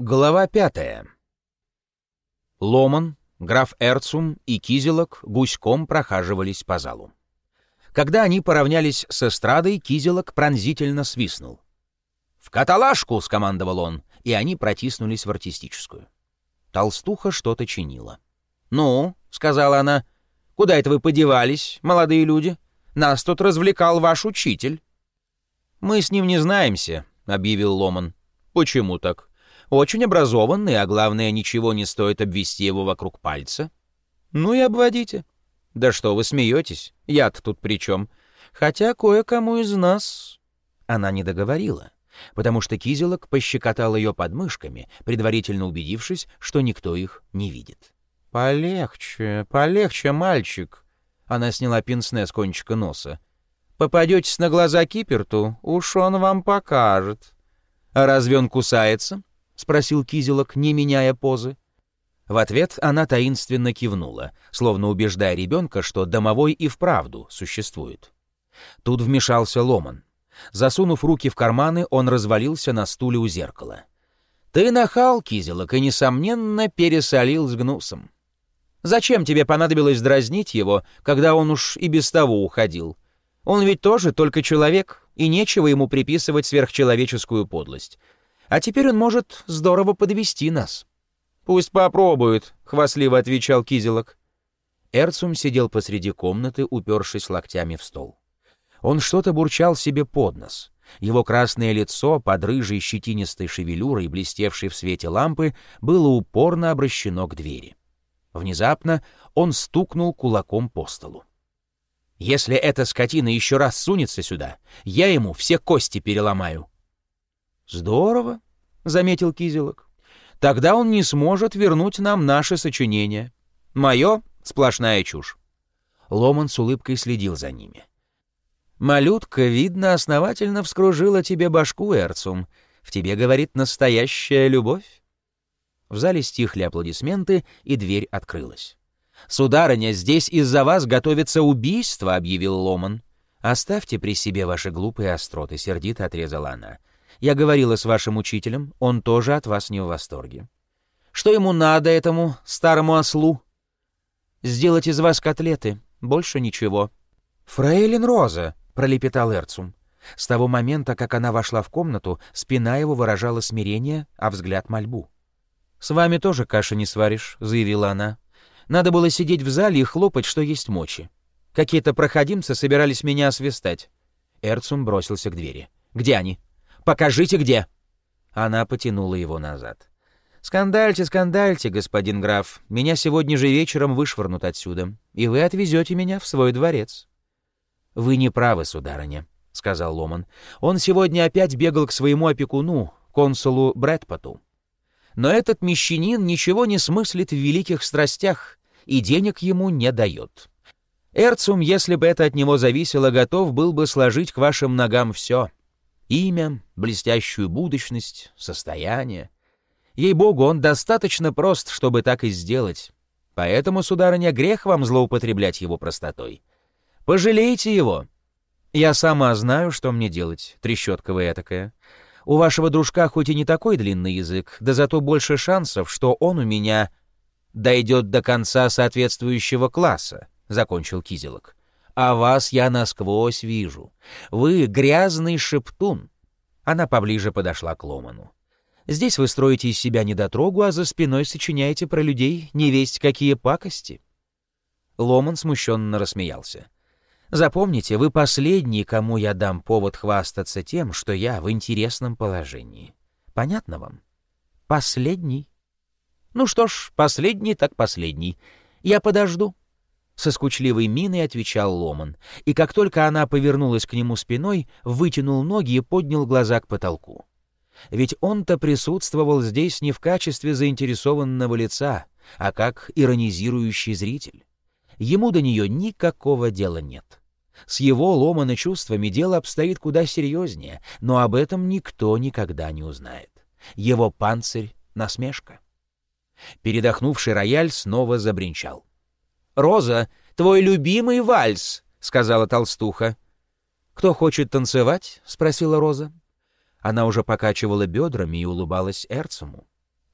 Глава пятая. Ломан, граф Эрцум и Кизелок гуськом прохаживались по залу. Когда они поравнялись с эстрадой, Кизелок пронзительно свистнул. «В каталажку!» — скомандовал он, и они протиснулись в артистическую. Толстуха что-то чинила. «Ну», — сказала она, — «куда это вы подевались, молодые люди? Нас тут развлекал ваш учитель». «Мы с ним не знаемся», — объявил Ломан. «Почему так?» Очень образованный, а главное, ничего не стоит обвести его вокруг пальца. Ну и обводите. Да что вы смеетесь? Я-то тут при чем? Хотя кое-кому из нас... Она не договорила, потому что Кизелок пощекотал ее подмышками, предварительно убедившись, что никто их не видит. «Полегче, полегче, мальчик!» Она сняла пинсне с кончика носа. «Попадетесь на глаза Киперту, уж он вам покажет. А разве он кусается?» — спросил Кизелок, не меняя позы. В ответ она таинственно кивнула, словно убеждая ребенка, что домовой и вправду существует. Тут вмешался Ломан. Засунув руки в карманы, он развалился на стуле у зеркала. «Ты нахал, Кизелок, и, несомненно, пересолил с гнусом. Зачем тебе понадобилось дразнить его, когда он уж и без того уходил? Он ведь тоже только человек, и нечего ему приписывать сверхчеловеческую подлость. А теперь он может здорово подвести нас». «Пусть попробует», — хвастливо отвечал Кизелок. Эрцум сидел посреди комнаты, упершись локтями в стол. Он что-то бурчал себе под нос. Его красное лицо, под рыжей щетинистой шевелюрой, блестевшей в свете лампы, было упорно обращено к двери. Внезапно он стукнул кулаком по столу. «Если эта скотина еще раз сунется сюда, я ему все кости переломаю», «Здорово», — заметил Кизелок. «Тогда он не сможет вернуть нам наше сочинение. Мое — сплошная чушь». Ломан с улыбкой следил за ними. «Малютка, видно, основательно вскружила тебе башку, Эрцум. В тебе, говорит, настоящая любовь». В зале стихли аплодисменты, и дверь открылась. «Сударыня, здесь из-за вас готовится убийство», — объявил Ломан. «Оставьте при себе ваши глупые остроты», — сердито отрезала она. Я говорила с вашим учителем, он тоже от вас не в восторге. Что ему надо, этому старому ослу? Сделать из вас котлеты, больше ничего. Фрейлин Роза, пролепетал Эрцум. С того момента, как она вошла в комнату, спина его выражала смирение, а взгляд — мольбу. «С вами тоже каши не сваришь», — заявила она. «Надо было сидеть в зале и хлопать, что есть мочи. Какие-то проходимцы собирались меня освистать». Эрцум бросился к двери. «Где они?» Покажите, где!» Она потянула его назад. «Скандальте, скандальте, господин граф. Меня сегодня же вечером вышвырнут отсюда, и вы отвезете меня в свой дворец». «Вы не правы, сударыня», — сказал Ломан. «Он сегодня опять бегал к своему опекуну, консулу Брэдпоту. Но этот мещанин ничего не смыслит в великих страстях и денег ему не дает. Эрцум, если бы это от него зависело, готов был бы сложить к вашим ногам все. Имя, блестящую будущность, состояние. Ей-богу, он достаточно прост, чтобы так и сделать. Поэтому, сударыня, грех вам злоупотреблять его простотой. Пожалейте его. Я сама знаю, что мне делать, трещотка вы этакая. У вашего дружка хоть и не такой длинный язык, да зато больше шансов, что он у меня дойдет до конца соответствующего класса, — закончил Кизелок а вас я насквозь вижу. Вы грязный шептун». Она поближе подошла к Ломану. «Здесь вы строите из себя недотрогу, а за спиной сочиняете про людей невесть какие пакости». Ломан смущенно рассмеялся. «Запомните, вы последний, кому я дам повод хвастаться тем, что я в интересном положении. Понятно вам? Последний. Ну что ж, последний так последний. Я подожду». Со скучливой миной отвечал Ломан, и как только она повернулась к нему спиной, вытянул ноги и поднял глаза к потолку. Ведь он-то присутствовал здесь не в качестве заинтересованного лица, а как иронизирующий зритель. Ему до нее никакого дела нет. С его ломаны чувствами дело обстоит куда серьезнее, но об этом никто никогда не узнает. Его панцирь — насмешка. Передохнувший рояль снова забринчал. «Роза, твой любимый вальс», — сказала толстуха. «Кто хочет танцевать?» — спросила Роза. Она уже покачивала бедрами и улыбалась Эрцему.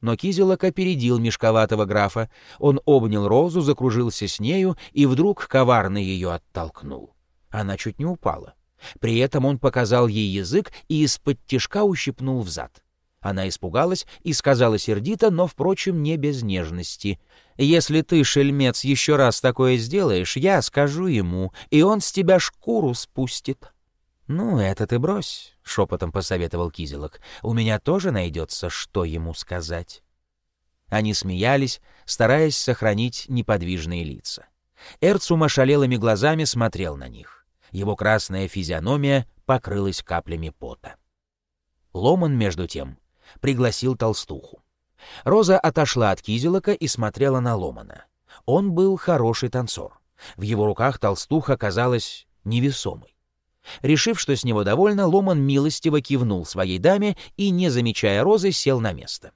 Но Кизелок опередил мешковатого графа. Он обнял Розу, закружился с нею и вдруг коварно ее оттолкнул. Она чуть не упала. При этом он показал ей язык и из-под тишка ущипнул взад. Она испугалась и сказала сердито, но, впрочем, не без нежности. «Если ты, шельмец, еще раз такое сделаешь, я скажу ему, и он с тебя шкуру спустит». «Ну, это ты брось», — шепотом посоветовал Кизелок. «У меня тоже найдется, что ему сказать». Они смеялись, стараясь сохранить неподвижные лица. Эрцум ошалелыми глазами смотрел на них. Его красная физиономия покрылась каплями пота. Ломан, между тем, пригласил толстуху. Роза отошла от Кизелока и смотрела на Ломана. Он был хороший танцор. В его руках толстуха казалась невесомой. Решив, что с него довольно, Ломан милостиво кивнул своей даме и, не замечая Розы, сел на место.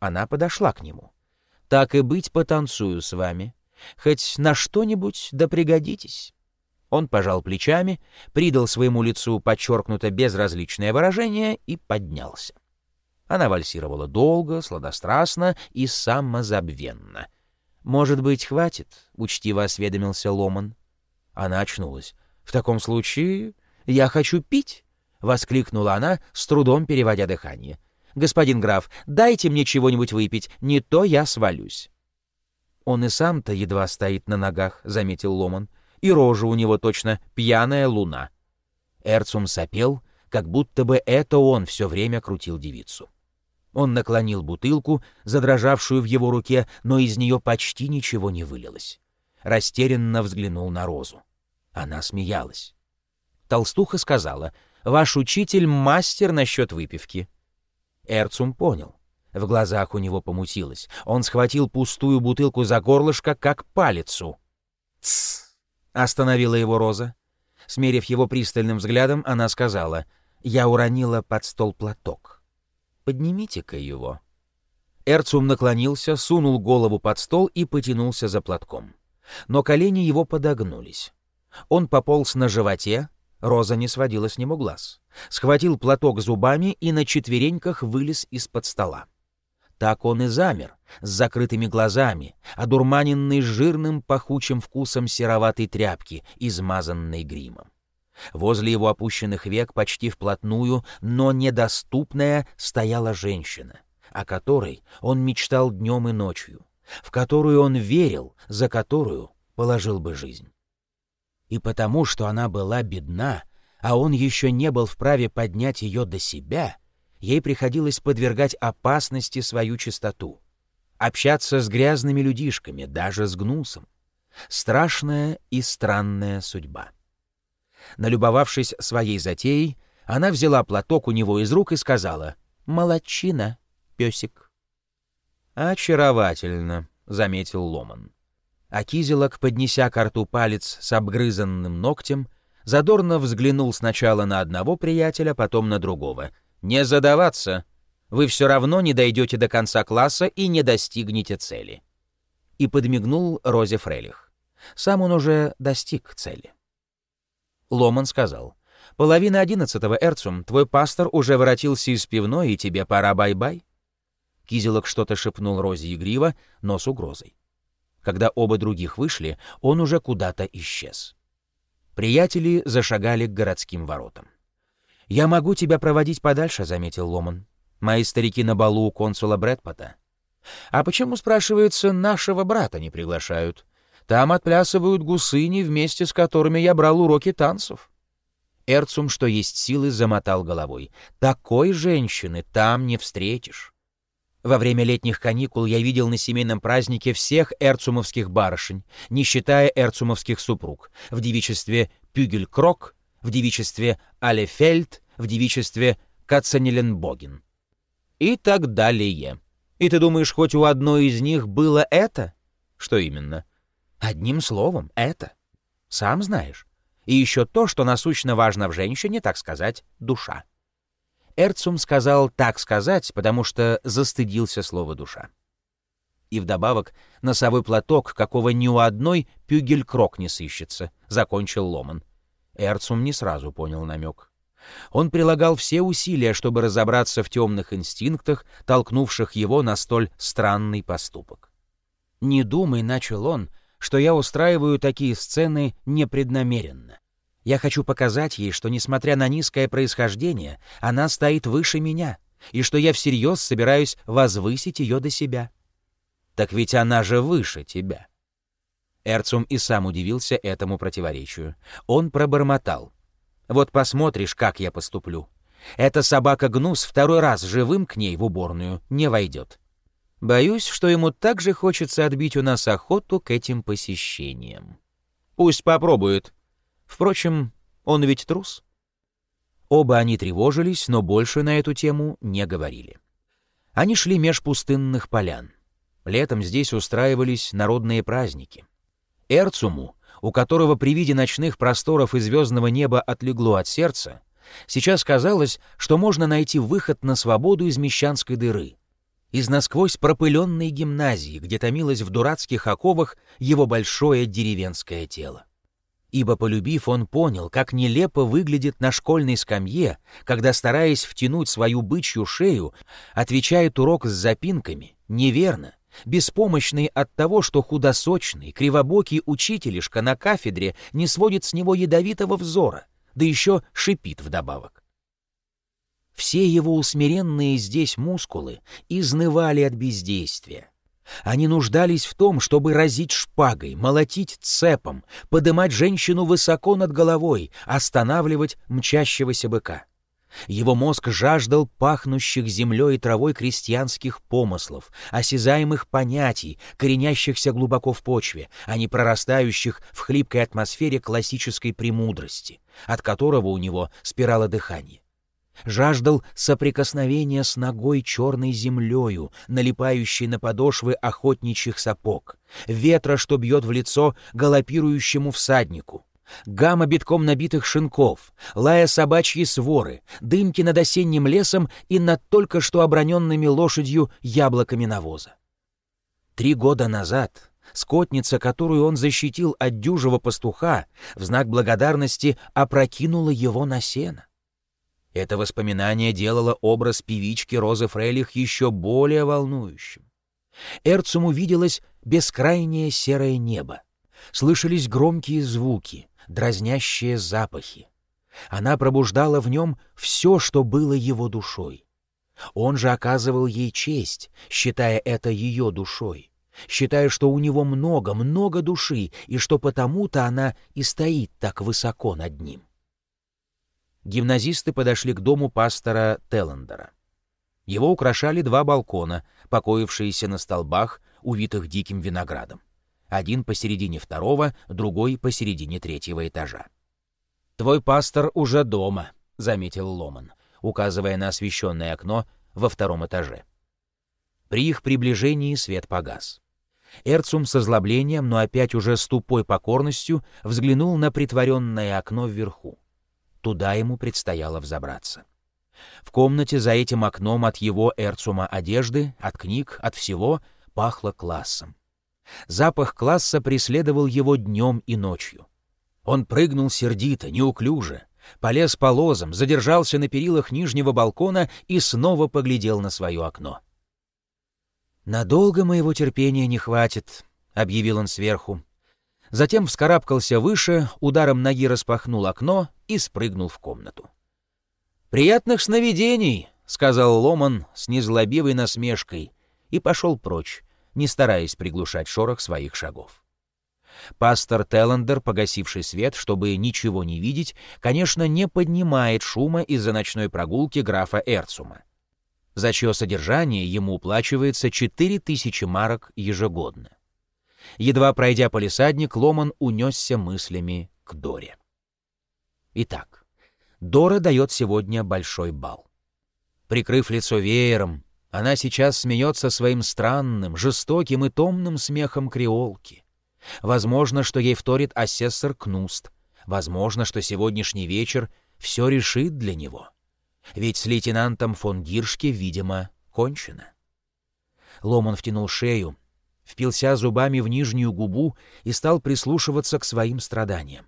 Она подошла к нему. «Так и быть, потанцую с вами. Хоть на что-нибудь да пригодитесь». Он пожал плечами, придал своему лицу подчеркнуто безразличное выражение и поднялся. Она вальсировала долго, сладострастно и самозабвенно. «Может быть, хватит?» — учтиво осведомился Ломан. Она очнулась. «В таком случае я хочу пить!» — воскликнула она, с трудом переводя дыхание. «Господин граф, дайте мне чего-нибудь выпить, не то я свалюсь». «Он и сам-то едва стоит на ногах», — заметил Ломан. «И рожа у него точно пьяная луна». Эрцум сопел, как будто бы это он все время крутил девицу. Он наклонил бутылку, задрожавшую в его руке, но из нее почти ничего не вылилось. Растерянно взглянул на Розу. Она смеялась. Толстуха сказала, «Ваш учитель — мастер насчет выпивки». Эрцум понял. В глазах у него помутилось. Он схватил пустую бутылку за горлышко, как палицу. «Тссс!» — остановила его Роза. Смерив его пристальным взглядом, она сказала, «Я уронила под стол платок». Поднимите-ка его». Эрцум наклонился, сунул голову под стол и потянулся за платком. Но колени его подогнулись. Он пополз на животе, Роза не сводила с него глаз. Схватил платок зубами и на четвереньках вылез из-под стола. Так он и замер, с закрытыми глазами, одурманенный жирным пахучим вкусом сероватой тряпки, измазанной гримом. Возле его опущенных век почти вплотную, но недоступная, стояла женщина, о которой он мечтал днем и ночью, в которую он верил, за которую положил бы жизнь. И потому, что она была бедна, а он еще не был вправе поднять ее до себя, ей приходилось подвергать опасности свою чистоту, общаться с грязными людишками, даже с гнусом. Страшная и странная судьба. Налюбовавшись своей затеей, она взяла платок у него из рук и сказала «Молодчина, песик». «Очаровательно», — заметил Ломан. А Кизелок, поднеся к рту палец с обгрызанным ногтем, задорно взглянул сначала на одного приятеля, потом на другого. «Не задаваться! Вы все равно не дойдете до конца класса и не достигнете цели». И подмигнул Розе Фрелих. Сам он уже достиг цели. Ломан сказал. «Половина одиннадцатого, Эрцум, твой пастор уже воротился из пивной, и тебе пора бай-бай». Кизелок что-то шепнул Розе игриво, но с угрозой. Когда оба других вышли, он уже куда-то исчез. Приятели зашагали к городским воротам. «Я могу тебя проводить подальше», — заметил Ломан. «Мои старики на балу у консула Брэдпота». «А почему, спрашивается, нашего брата не приглашают? Там отплясывают гусыни, вместе с которыми я брал уроки танцев. Эрцум, что есть силы, замотал головой. Такой женщины там не встретишь. Во время летних каникул я видел на семейном празднике всех эрцумовских барышень, не считая эрцумовских супруг, в девичестве Пюгель-Крок, в девичестве Алефельд, в девичестве Кацанеленбоген. И так далее. И ты думаешь, хоть у одной из них было это? Что именно? Одним словом, это. Сам знаешь. И еще то, что насущно важно в женщине, так сказать, душа. Эрцум сказал «так сказать», потому что застыдился слова «душа». И вдобавок носовой платок, какого ни у одной пюгель-крок не сыщется, — закончил Ломан. Эрцум не сразу понял намек. Он прилагал все усилия, чтобы разобраться в темных инстинктах, толкнувших его на столь странный поступок. «Не думай», — начал он, — «что я устраиваю такие сцены непреднамеренно. Я хочу показать ей, что, несмотря на низкое происхождение, она стоит выше меня, и что я всерьез собираюсь возвысить ее до себя. Так ведь она же выше тебя. Эрцум и сам удивился этому противоречию. Он пробормотал. «Вот посмотришь, как я поступлю. Эта собака-гнус второй раз живым к ней в уборную не войдет. Боюсь, что ему также хочется отбить у нас охоту к этим посещениям. Пусть попробует. Впрочем, он ведь трус». Оба они тревожились, но больше на эту тему не говорили. Они шли меж пустынных полян. Летом здесь устраивались народные праздники. Эрцуму, у которого при виде ночных просторов и звездного неба отлегло от сердца, сейчас казалось, что можно найти выход на свободу из мещанской дыры, из насквозь пропыленной гимназии, где томилось в дурацких оковах его большое деревенское тело ибо, полюбив, он понял, как нелепо выглядит на школьной скамье, когда, стараясь втянуть свою бычью шею, отвечает урок с запинками, неверно, беспомощный от того, что худосочный, кривобокий учителишка на кафедре не сводит с него ядовитого взора, да еще шипит вдобавок. Все его усмиренные здесь мускулы изнывали от бездействия. Они нуждались в том, чтобы разить шпагой, молотить цепом, подымать женщину высоко над головой, останавливать мчащегося быка. Его мозг жаждал пахнущих землей и травой крестьянских помыслов, осязаемых понятий, коренящихся глубоко в почве, а не прорастающих в хлипкой атмосфере классической премудрости, от которого у него спирало дыхание жаждал соприкосновения с ногой черной землею, налипающей на подошвы охотничьих сапог, ветра, что бьет в лицо галопирующему всаднику, гамма битком набитых шинков, лая собачьи своры, дымки над осенним лесом и над только что оброненными лошадью яблоками навоза. Три года назад скотница, которую он защитил от дюжего пастуха, в знак благодарности опрокинула его на сено. Это воспоминание делало образ певички Розы Фрейлих еще более волнующим. Эрцуму виделось бескрайнее серое небо. Слышались громкие звуки, дразнящие запахи. Она пробуждала в нем все, что было его душой. Он же оказывал ей честь, считая это ее душой, считая, что у него много-много души, и что потому-то она и стоит так высоко над ним гимназисты подошли к дому пастора Теллендера. Его украшали два балкона, покоившиеся на столбах, увитых диким виноградом. Один посередине второго, другой посередине третьего этажа. «Твой пастор уже дома», — заметил Ломан, указывая на освещенное окно во втором этаже. При их приближении свет погас. Эрцум с озлоблением, но опять уже с тупой покорностью, взглянул на притворенное окно вверху. Туда ему предстояло взобраться. В комнате за этим окном от его эрцума одежды, от книг, от всего пахло классом. Запах класса преследовал его днем и ночью. Он прыгнул сердито, неуклюже, полез по лозам, задержался на перилах нижнего балкона и снова поглядел на свое окно. «Надолго моего терпения не хватит», — объявил он сверху. Затем вскарабкался выше, ударом ноги распахнул окно и спрыгнул в комнату. «Приятных сновидений!» — сказал Ломан с незлобивой насмешкой и пошел прочь, не стараясь приглушать шорох своих шагов. Пастор Теллендер, погасивший свет, чтобы ничего не видеть, конечно, не поднимает шума из-за ночной прогулки графа Эрцума, за чье содержание ему уплачивается 4000 марок ежегодно. Едва пройдя полисадник, Ломан унесся мыслями к Доре. Итак, Дора дает сегодня большой бал. Прикрыв лицо веером, она сейчас смеется своим странным, жестоким и томным смехом креолки. Возможно, что ей вторит асессор Кнуст. Возможно, что сегодняшний вечер все решит для него. Ведь с лейтенантом фон Гиршке, видимо, кончено. Ломан втянул шею, впился зубами в нижнюю губу и стал прислушиваться к своим страданиям.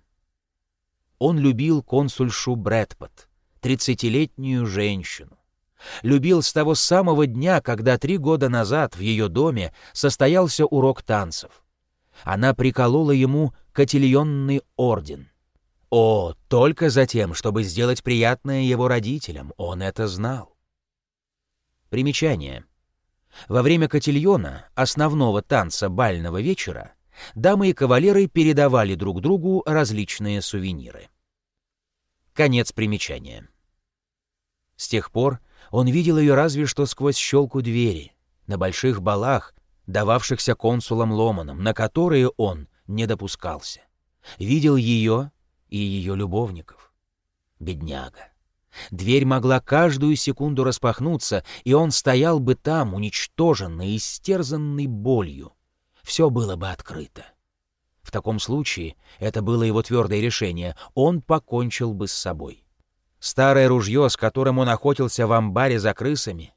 Он любил консульшу Брэдпот, тридцатилетнюю женщину. Любил с того самого дня, когда три года назад в ее доме состоялся урок танцев. Она приколола ему котельонный орден. О, только за тем, чтобы сделать приятное его родителям, он это знал. Примечание. Во время котельона, основного танца бального вечера, дамы и кавалеры передавали друг другу различные сувениры. Конец примечания. С тех пор он видел ее разве что сквозь щелку двери, на больших балах, дававшихся консулом Ломаном, на которые он не допускался. Видел ее и ее любовников. Бедняга. Дверь могла каждую секунду распахнуться, и он стоял бы там, уничтоженный, истерзанный болью. Все было бы открыто. В таком случае, это было его твердое решение, он покончил бы с собой. Старое ружье, с которым он охотился в амбаре за крысами,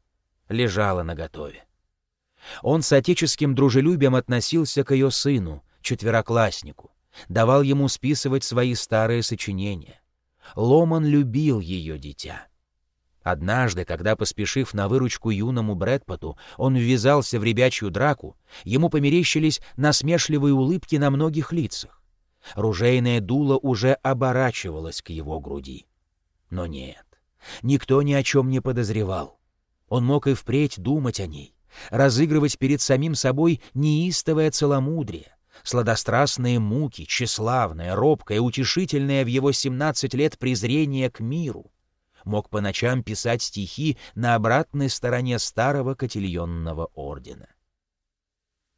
лежало наготове. Он с отеческим дружелюбием относился к ее сыну, четверокласснику, давал ему списывать свои старые сочинения. Ломан любил ее дитя. Однажды, когда, поспешив на выручку юному Брэдпоту, он ввязался в ребячью драку, ему померещились насмешливые улыбки на многих лицах. Ружейное дуло уже оборачивалось к его груди. Но нет, никто ни о чем не подозревал. Он мог и впредь думать о ней, разыгрывать перед самим собой неистовое целомудрие, сладострастные муки, тщеславное, робкое, утешительное в его 17 лет презрение к миру. Мог по ночам писать стихи на обратной стороне старого котельонного ордена.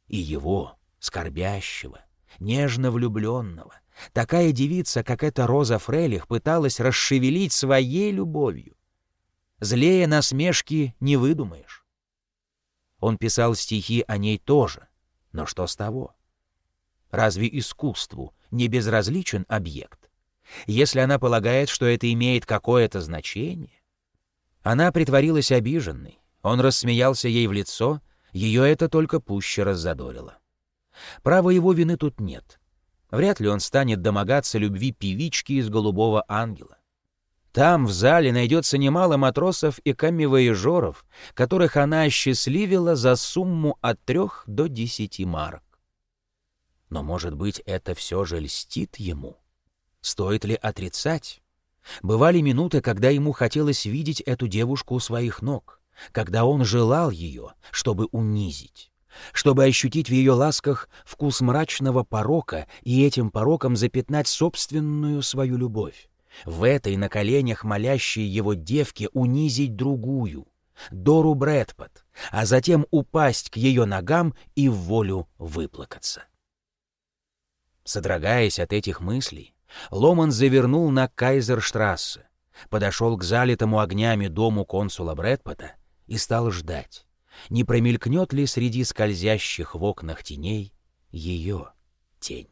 И его, скорбящего, нежно влюбленного, такая девица, как эта Роза Фрелих, пыталась расшевелить своей любовью. Злее насмешки не выдумаешь. Он писал стихи о ней тоже, но что с того? Разве искусству не безразличен объект? Если она полагает, что это имеет какое-то значение? Она притворилась обиженной, он рассмеялся ей в лицо, ее это только пуще раззадорило. Права его вины тут нет. Вряд ли он станет домогаться любви певички из «Голубого ангела». Там, в зале, найдется немало матросов и камевоежоров, которых она осчастливила за сумму от трех до десяти марок. Но, может быть, это все же льстит ему? Стоит ли отрицать? Бывали минуты, когда ему хотелось видеть эту девушку у своих ног, когда он желал ее, чтобы унизить, чтобы ощутить в ее ласках вкус мрачного порока и этим пороком запятнать собственную свою любовь. В этой на коленях молящей его девке унизить другую, Дору Брэдпот, а затем упасть к ее ногам и в волю выплакаться. Содрогаясь от этих мыслей, Ломан завернул на Кайзерштрассе, подошел к залитому огнями дому консула Брэдпота и стал ждать, не промелькнет ли среди скользящих в окнах теней ее тень.